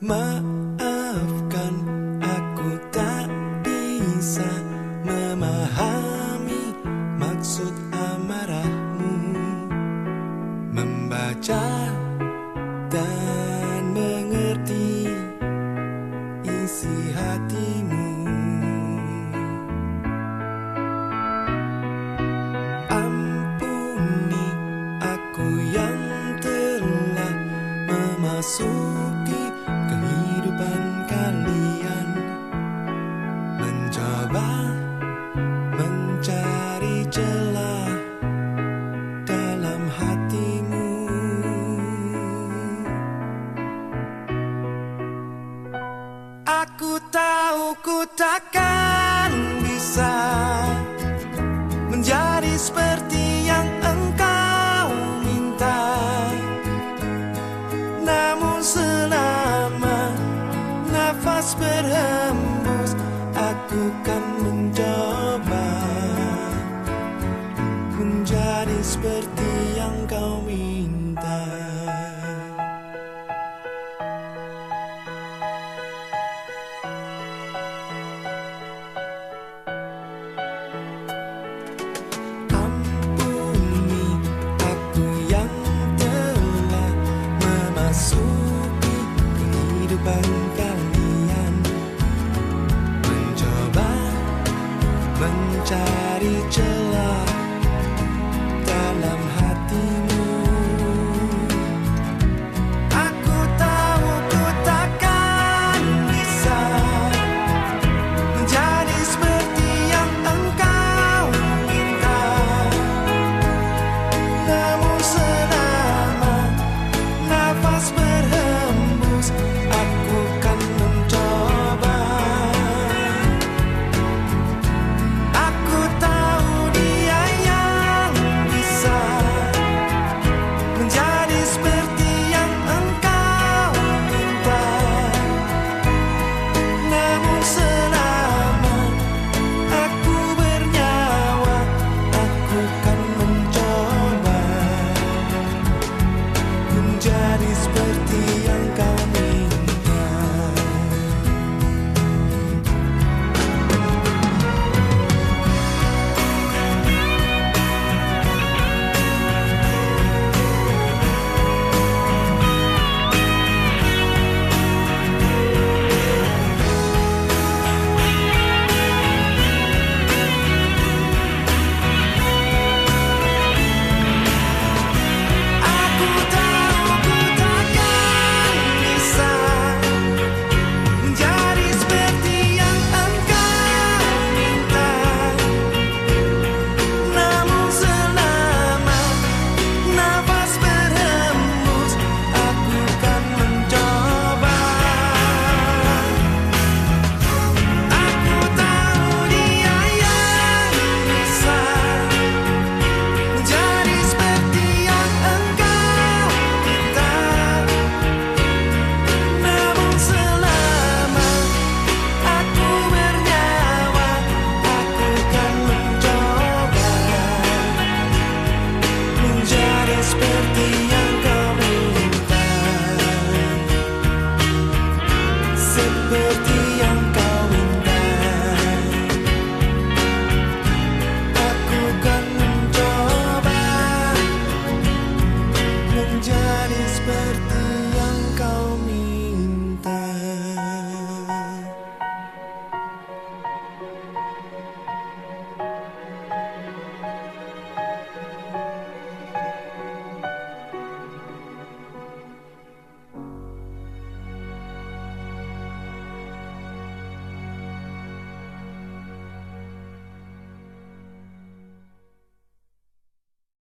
Maafkan aku tak bisa memahami Namun selama nafas berhembus Aku kan mencoba Menjadi seperti yang kau minta mencari celah.